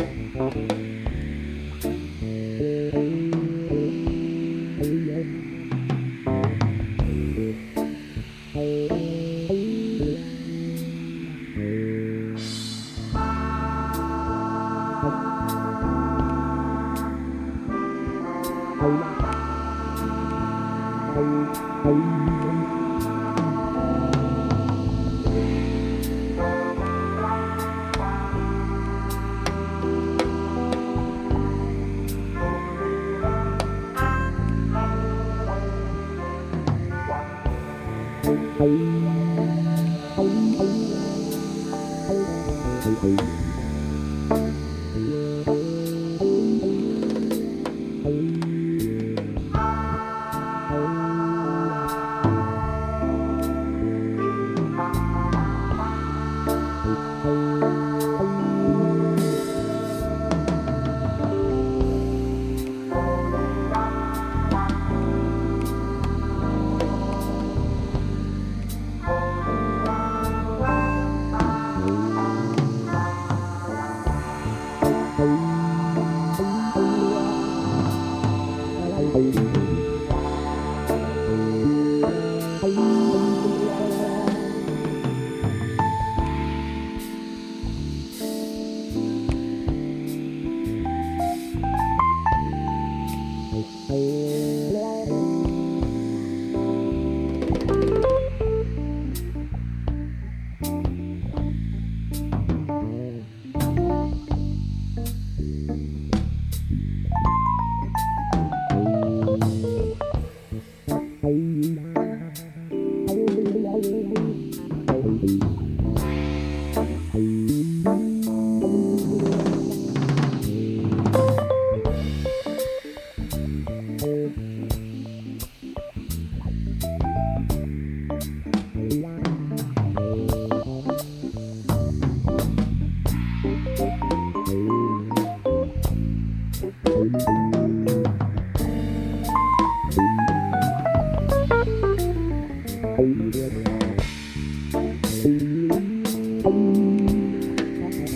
Música Bye.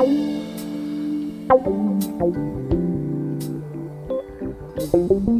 Bye. Thank you.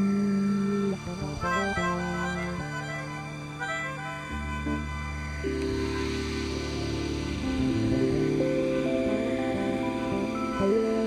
Bye.